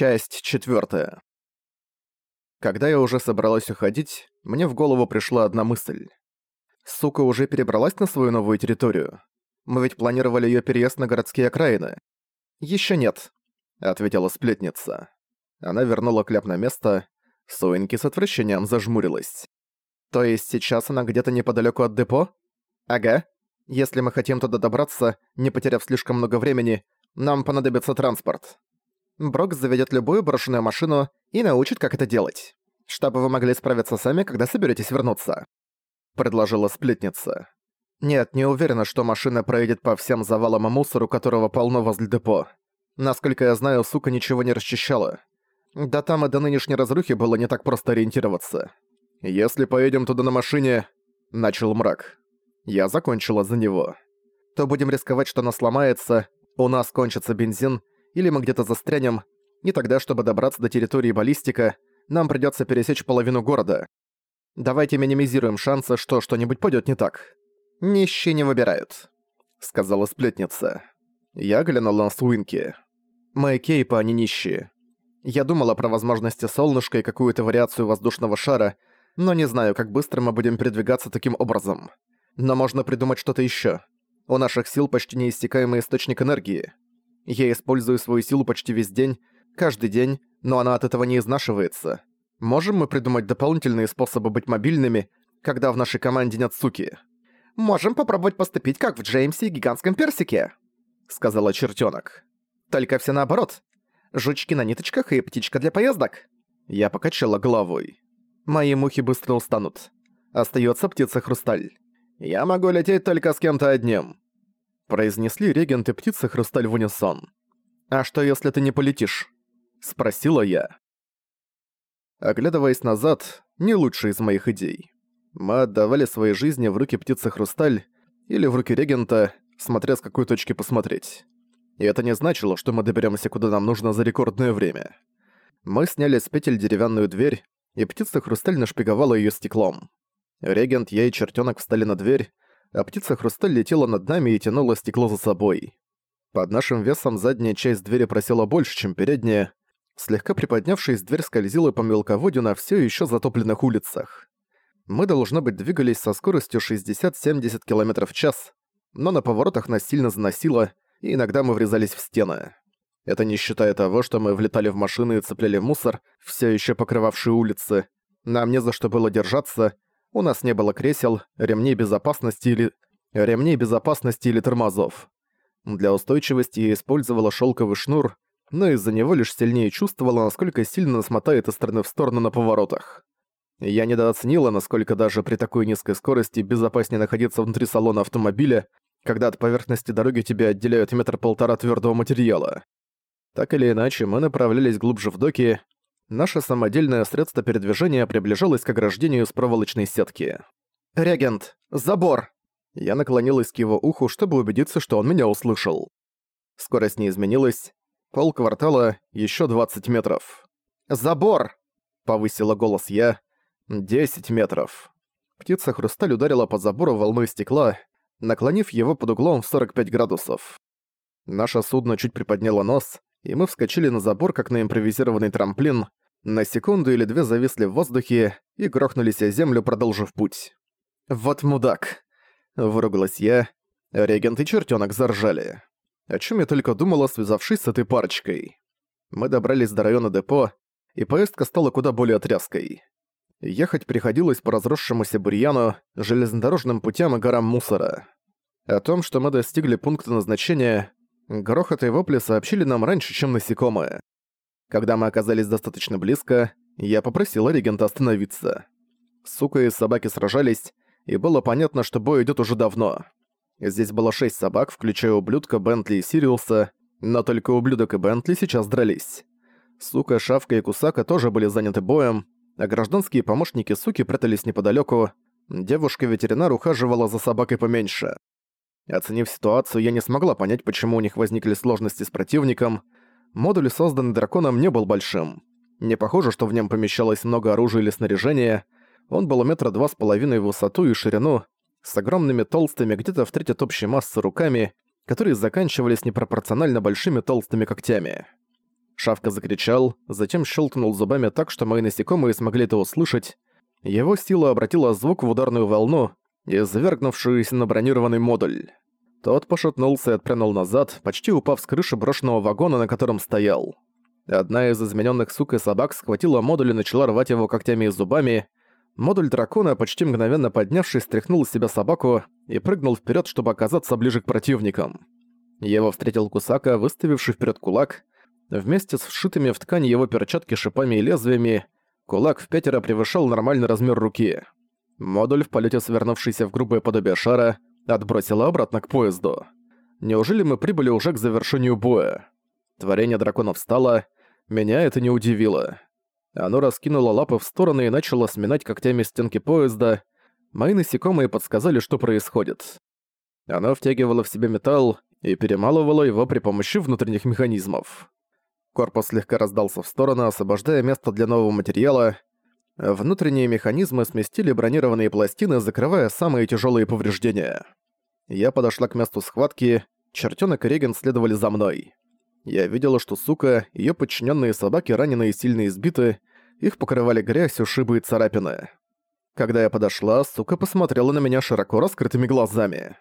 Часть четвертая. Когда я уже собралась уходить, мне в голову пришла одна мысль. Сука уже перебралась на свою новую территорию. Мы ведь планировали ее переезд на городские окраины. Еще нет, ответила сплетница. Она вернула кляп на место. Суинки с отвращением зажмурилась. То есть сейчас она где-то неподалеку от депо? Ага. Если мы хотим туда добраться, не потеряв слишком много времени, нам понадобится транспорт. Брок заведет любую брошенную машину и научит, как это делать. Чтобы вы могли справиться сами, когда соберетесь вернуться. Предложила сплетница. Нет, не уверена, что машина проедет по всем завалам и мусору, которого полно возле депо. Насколько я знаю, сука ничего не расчищала. Да там и до нынешней разрухи было не так просто ориентироваться. Если поедем туда на машине... Начал мрак. Я закончила за него. То будем рисковать, что она сломается, у нас кончится бензин, или мы где-то застрянем, и тогда, чтобы добраться до территории баллистика, нам придётся пересечь половину города. Давайте минимизируем шансы, что что-нибудь пойдёт не так. Нищие не выбирают», — сказала сплетница. Я глянула на Суинки. Мы кейпа, не нищие. Я думала про возможности солнышка и какую-то вариацию воздушного шара, но не знаю, как быстро мы будем передвигаться таким образом. Но можно придумать что-то ещё. У наших сил почти неиссякаемый источник энергии. Я использую свою силу почти весь день, каждый день, но она от этого не изнашивается. Можем мы придумать дополнительные способы быть мобильными, когда в нашей команде нет суки? Можем попробовать поступить, как в Джеймсе и Гигантском Персике, сказала чертенок. Только все наоборот. Жучки на ниточках и птичка для поездок. Я покачала головой. Мои мухи быстро устанут. Остается птица-хрусталь. Я могу лететь только с кем-то одним произнесли регент и птица Хрусталь в унисон. «А что, если ты не полетишь?» — спросила я. Оглядываясь назад, не лучшая из моих идей. Мы отдавали свои жизни в руки птицы Хрусталь или в руки регента, смотря с какой точки посмотреть. И это не значило, что мы доберемся куда нам нужно за рекордное время. Мы сняли с петель деревянную дверь, и птица Хрусталь нашпиговала ее стеклом. Регент, я и чертенок встали на дверь, а птица-хрусталь летела над нами и тянула стекло за собой. Под нашим весом задняя часть двери просела больше, чем передняя. Слегка приподнявшись, дверь скользила по мелководью на все еще затопленных улицах. Мы, должно быть, двигались со скоростью 60-70 км в час, но на поворотах нас сильно заносило, и иногда мы врезались в стены. Это не считая того, что мы влетали в машины и цепляли мусор, все еще покрывавшие улицы. Нам не за что было держаться, у нас не было кресел, ремней безопасности или... ремней безопасности или тормозов. Для устойчивости я использовала шелковый шнур, но из-за него лишь сильнее чувствовала, насколько сильно нас мотает из стороны в сторону на поворотах. Я недооценила, насколько даже при такой низкой скорости безопаснее находиться внутри салона автомобиля, когда от поверхности дороги тебя отделяют метр-полтора твердого материала. Так или иначе, мы направлялись глубже в доки, Наше самодельное средство передвижения приближалось к ограждению с проволочной сетки. «Регент! Забор!» Я наклонилась к его уху, чтобы убедиться, что он меня услышал. Скорость не изменилась. Пол квартала, еще 20 метров. «Забор!» — повысила голос я. «10 метров». Птица-хрусталь ударила по забору волной стекла, наклонив его под углом в 45 градусов. Наше судно чуть приподняло нос, и мы вскочили на забор, как на импровизированный трамплин, на секунду или две зависли в воздухе и грохнулись о землю, продолжив путь. «Вот мудак!» — выругалась я. Регент и чертёнок заржали. О чём я только думала, связавшись с этой парочкой. Мы добрались до района депо, и поездка стала куда более тряской. Ехать приходилось по разросшемуся бурьяну, железнодорожным путям и горам мусора. О том, что мы достигли пункта назначения, грохот и вопли сообщили нам раньше, чем насекомые. Когда мы оказались достаточно близко, я попросила регента остановиться. Сука и собаки сражались, и было понятно, что бой идёт уже давно. Здесь было шесть собак, включая ублюдка Бентли и Сириуса, но только ублюдок и Бентли сейчас дрались. Сука, Шавка и Кусака тоже были заняты боем, а гражданские помощники суки прятались неподалёку. Девушка-ветеринар ухаживала за собакой поменьше. Оценив ситуацию, я не смогла понять, почему у них возникли сложности с противником, Модуль, созданный драконом, не был большим. Не похоже, что в нем помещалось много оружия или снаряжения. Он был метра два с половиной в высоту и ширину, с огромными толстыми, где-то в треть от общей массы руками, которые заканчивались непропорционально большими толстыми когтями. Шавка закричал, затем щелкнул зубами так, что мои насекомые смогли это услышать. Его сила обратила звук в ударную волну, извергнувшуюся на бронированный модуль. Тот пошатнулся и отпрянул назад, почти упав с крыши брошенного вагона, на котором стоял. Одна из измененных сук и собак схватила модуль и начала рвать его когтями и зубами. Модуль дракона, почти мгновенно поднявшись, стряхнул с себя собаку и прыгнул вперед, чтобы оказаться ближе к противникам. Его встретил Кусака, выставивший вперед кулак. Вместе с вшитыми в ткань его перчатки шипами и лезвиями, кулак в пятеро превышал нормальный размер руки. Модуль, в полете свернувшийся в грубое подобие шара, отбросила обратно к поезду. Неужели мы прибыли уже к завершению боя? Творение дракона встало, меня это не удивило. Оно раскинуло лапы в стороны и начало сминать когтями стенки поезда. Мои насекомые подсказали, что происходит. Оно втягивало в себя металл и перемалывало его при помощи внутренних механизмов. Корпус слегка раздался в сторону, освобождая место для нового материала. Внутренние механизмы сместили бронированные пластины, закрывая самые тяжелые повреждения. Я подошла к месту схватки, чертёнок и Реген следовали за мной. Я видела, что сука, ее подчиненные собаки ранены и сильно избиты, их покрывали грязь, ушибы и царапины. Когда я подошла, сука посмотрела на меня широко раскрытыми глазами.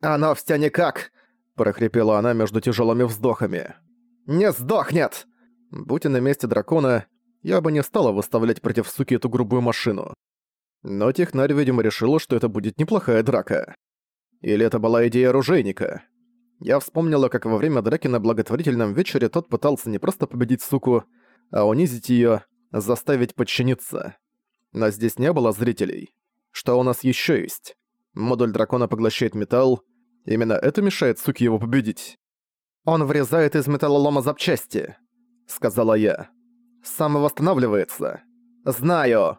«Оно все никак!» – прохрипела она между тяжелыми вздохами. «Не сдохнет!» Будь я на месте дракона, я бы не стала выставлять против суки эту грубую машину. Но технарь, видимо, решила, что это будет неплохая драка. Или это была идея оружейника. Я вспомнила, как во время драки на благотворительном вечере тот пытался не просто победить суку, а унизить её, заставить подчиниться. Но здесь не было зрителей. Что у нас ещё есть? Модуль дракона поглощает металл. Именно это мешает суке его победить. «Он врезает из металлолома запчасти», — сказала я. «Самовосстанавливается». «Знаю».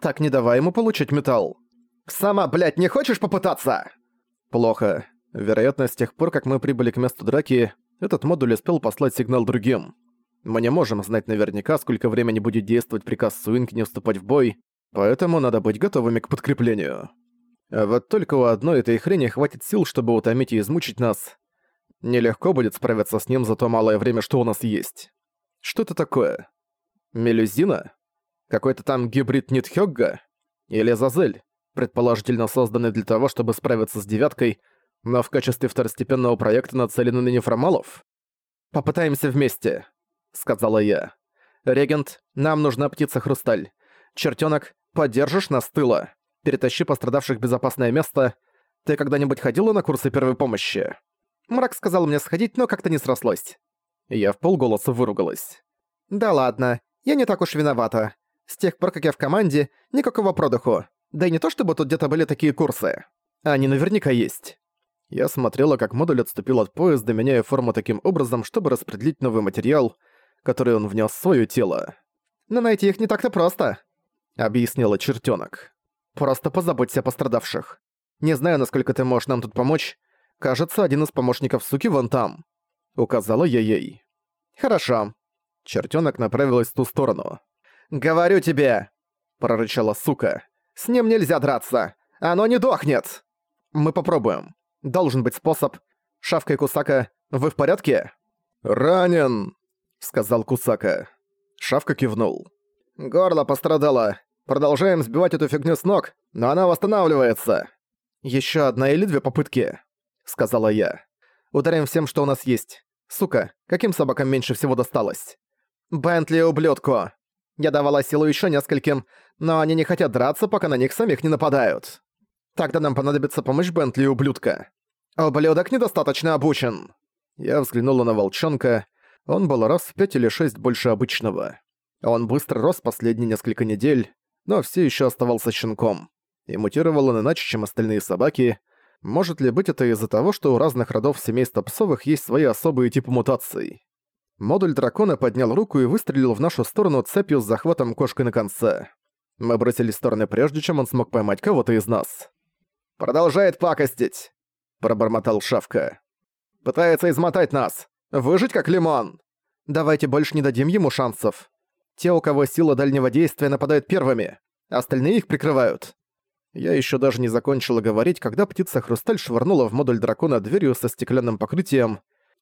«Так не давай ему получить металл». «Сама, блядь, не хочешь попытаться?» «Плохо. Вероятно, с тех пор, как мы прибыли к месту драки, этот модуль успел послать сигнал другим. Мы не можем знать наверняка, сколько времени будет действовать приказ Суинки не вступать в бой, поэтому надо быть готовыми к подкреплению. А вот только у одной этой хрени хватит сил, чтобы утомить и измучить нас. Нелегко будет справиться с ним за то малое время, что у нас есть. Что это такое? Мелюзина? Какой-то там гибрид Нитхёгга? Или Зазель, предположительно созданный для того, чтобы справиться с девяткой, но в качестве второстепенного проекта нацелены на нефромалов? Попытаемся вместе, сказала я. Регент, нам нужна птица-хрусталь. Чертёнок, поддержишь нас тыла. Перетащи пострадавших в безопасное место. Ты когда-нибудь ходила на курсы первой помощи? Мрак сказал мне сходить, но как-то не срослось. Я в полголоса выругалась. Да ладно, я не так уж виновата. С тех пор, как я в команде, никакого продыху. Да и не то чтобы тут где-то были такие курсы. Они наверняка есть. Я смотрела, как модуль отступил от поезда, меняя форму таким образом, чтобы распределить новый материал, который он внес в своё тело. «Но найти их не так-то просто», — объяснила чертёнок. «Просто позаботься о пострадавших. Не знаю, насколько ты можешь нам тут помочь. Кажется, один из помощников суки вон там», — указала я ей. «Хорошо». Чертёнок направилась в ту сторону. «Говорю тебе!» — прорычала сука. «С ним нельзя драться! Оно не дохнет!» «Мы попробуем», Должен быть способ. Шавка и Кусака, вы в порядке?» «Ранен», — сказал Кусака. Шавка кивнул. «Горло пострадало. Продолжаем сбивать эту фигню с ног, но она восстанавливается». «Ещё одна или две попытки», — сказала я. «Ударим всем, что у нас есть. Сука, каким собакам меньше всего досталось?» «Бентли, ублюдку!» Я давала силу ещё нескольким, но они не хотят драться, пока на них самих не нападают. Тогда нам понадобится помощь Бентли, ублюдка. «Ублюдок недостаточно обучен!» Я взглянула на волчонка. Он был раз в пять или шесть больше обычного. Он быстро рос последние несколько недель, но все еще оставался щенком. И мутировал он иначе, чем остальные собаки. Может ли быть это из-за того, что у разных родов семейства псовых есть свои особые типы мутаций? Модуль дракона поднял руку и выстрелил в нашу сторону цепью с захватом кошкой на конце. Мы бросились в стороны прежде, чем он смог поймать кого-то из нас. «Продолжает пакостить!» пробормотал Шавка. «Пытается измотать нас! Выжить как лимон!» «Давайте больше не дадим ему шансов. Те, у кого сила дальнего действия, нападают первыми, остальные их прикрывают». Я еще даже не закончила говорить, когда птица-хрусталь швырнула в модуль дракона дверью со стеклянным покрытием.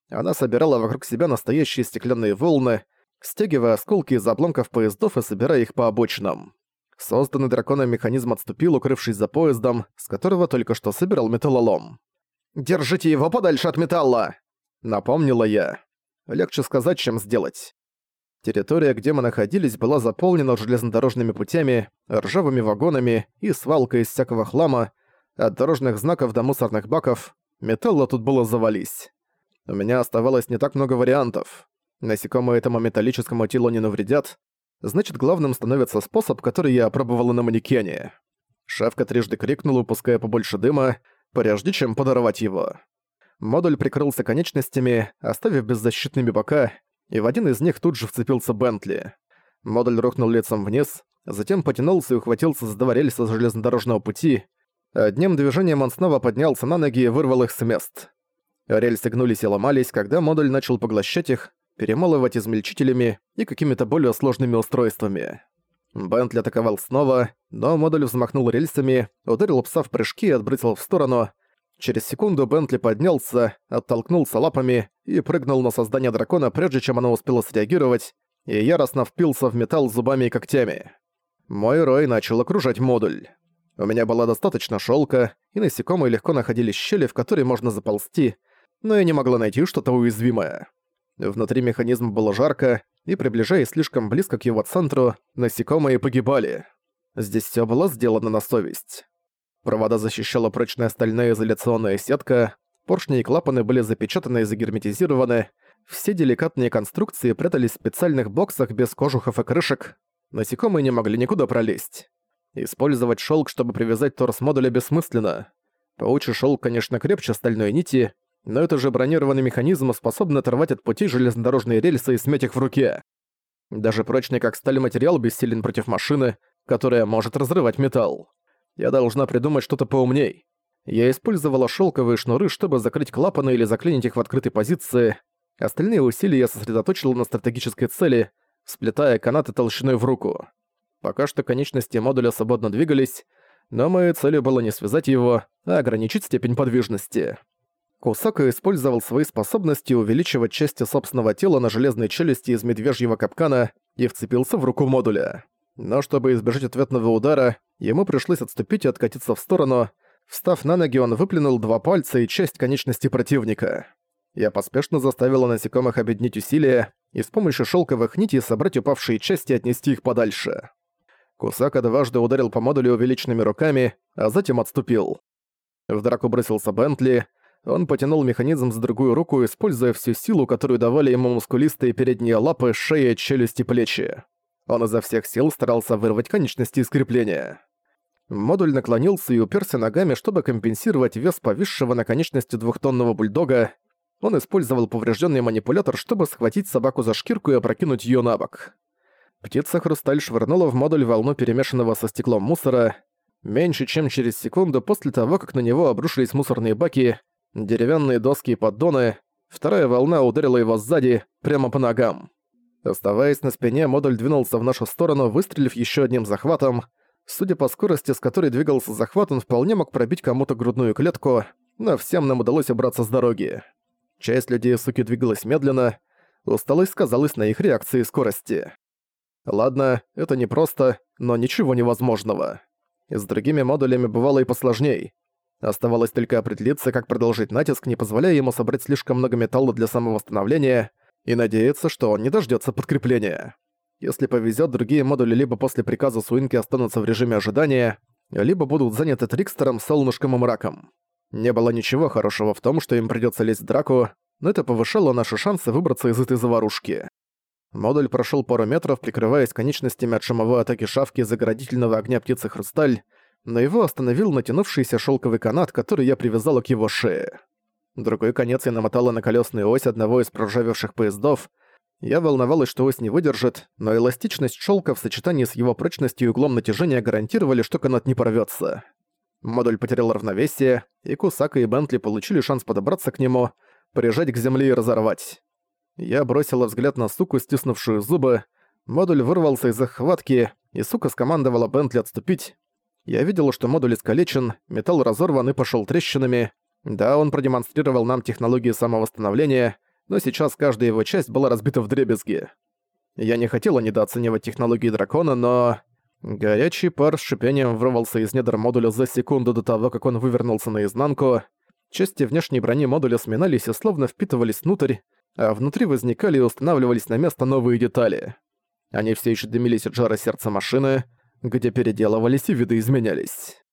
Она собирала вокруг себя настоящие стеклянные волны, стягивая осколки из обломков поездов и собирая их по обочинам. Созданный драконом механизм отступил, укрывшись за поездом, с которого только что собирал металлолом. «Держите его подальше от металла!» — напомнила я. Легче сказать, чем сделать. Территория, где мы находились, была заполнена железнодорожными путями, ржавыми вагонами и свалкой из всякого хлама, от дорожных знаков до мусорных баков. Металла тут было завались. У меня оставалось не так много вариантов. Насекомые этому металлическому телу не навредят, значит главным становится способ, который я опробовала на манекене. Шавка трижды крикнула, упуская побольше дыма, прежде чем подорвать его. Модуль прикрылся конечностями, оставив беззащитными бока, и в один из них тут же вцепился Бентли. Модуль рухнул лицом вниз, затем потянулся и ухватился за два рельса железнодорожного пути. Одним движением он снова поднялся на ноги и вырвал их с мест. Рельсы гнулись и ломались, когда модуль начал поглощать их, перемалывать измельчителями и какими-то более сложными устройствами. Бентли атаковал снова, но модуль взмахнул рельсами, ударил пса в прыжки и отбросил в сторону. Через секунду Бентли поднялся, оттолкнулся лапами и прыгнул на создание дракона, прежде чем оно успело среагировать, и яростно впился в металл зубами и когтями. Мой рой начал окружать модуль. У меня было достаточно шелка, и насекомые легко находили щели, в которые можно заползти, но я не могла найти что-то уязвимое. Внутри механизма было жарко, и, приближаясь слишком близко к его центру, насекомые погибали. Здесь все было сделано на совесть. Провода защищала прочная стальная изоляционная сетка, поршни и клапаны были запечатаны и загерметизированы, все деликатные конструкции прятались в специальных боксах без кожухов и крышек, насекомые не могли никуда пролезть. Использовать шелк, чтобы привязать торс модуля, бессмысленно. Паучий шелк, конечно, крепче стальной нити, но это же бронированный механизм способен оторвать от пути железнодорожные рельсы и смять их в руке. Даже прочный как сталь материал бессилен против машины, которая может разрывать металл. Я должна придумать что-то поумней. Я использовала шелковые шнуры, чтобы закрыть клапаны или заклинить их в открытой позиции. Остальные усилия я сосредоточила на стратегической цели, сплетая канаты толщиной в руку. Пока что конечности модуля свободно двигались, но моей целью было не связать его, а ограничить степень подвижности. Кусака использовал свои способности увеличивать части собственного тела на железной челюсти из медвежьего капкана и вцепился в руку модуля. Но чтобы избежать ответного удара, ему пришлось отступить и откатиться в сторону. Встав на ноги, он выплюнул два пальца и часть конечности противника. Я поспешно заставила насекомых объединить усилия и с помощью шелковых нитей собрать упавшие части и отнести их подальше. Кусака дважды ударил по модулю увеличенными руками, а затем отступил. В драку бросился Бентли, он потянул механизм за другую руку, используя всю силу, которую давали ему мускулистые передние лапы, шея, челюсти, плечи. Он изо всех сил старался вырвать конечности из крепления. Модуль наклонился и уперся ногами, чтобы компенсировать вес повисшего на конечности двухтонного бульдога. Он использовал поврежденный манипулятор, чтобы схватить собаку за шкирку и опрокинуть ее на бок. Птица-хрусталь швырнула в модуль волну перемешанного со стеклом мусора. Меньше чем через секунду после того, как на него обрушились мусорные баки, деревянные доски и поддоны, вторая волна ударила его сзади, прямо по ногам. Оставаясь на спине, модуль двинулся в нашу сторону, выстрелив еще одним захватом. Судя по скорости, с которой двигался захват, он вполне мог пробить кому-то грудную клетку, но всем нам удалось убраться с дороги. Часть людей суки двигалась медленно, усталость сказалась на их реакции и скорости. Ладно, это непросто, но ничего невозможного. С другими модулями бывало и посложней. Оставалось только определиться, как продолжить натиск, не позволяя ему собрать слишком много металла для самовосстановления, и надеяться, что он не дождется подкрепления. Если повезет, другие модули либо после приказа Суинки останутся в режиме ожидания, либо будут заняты Трикстером, Солнышком и Мраком. Не было ничего хорошего в том, что им придется лезть в драку, но это повышало наши шансы выбраться из этой заварушки. Модуль прошел пару метров, прикрываясь конечностями от шумовой атаки шавки заградительного огня птицы Хрусталь, но его остановил натянувшийся шелковый канат, который я привязала к его шее. Другой конец я намотала на колесную ось одного из проржавевших поездов. Я волновалась, что ось не выдержит, но эластичность шелка в сочетании с его прочностью и углом натяжения гарантировали, что канат не порвется. Модуль потерял равновесие, и Кусака и Бентли получили шанс подобраться к нему, прижать к земле и разорвать. Я бросила взгляд на суку, стиснувшую зубы. Модуль вырвался из захватки, и сука скомандовала Бентли отступить, я видел, что модуль искалечен, металл разорван и пошел трещинами. Да, он продемонстрировал нам технологии самовосстановления, но сейчас каждая его часть была разбита в дребезги. Я не хотела недооценивать технологии дракона, но... Горячий пар с шипением врывался из недр модуля за секунду до того, как он вывернулся наизнанку. Части внешней брони модуля сминались и словно впитывались внутрь, а внутри возникали и устанавливались на место новые детали. Они все еще дымились от жара сердца машины, где переделывались и видоизменялись.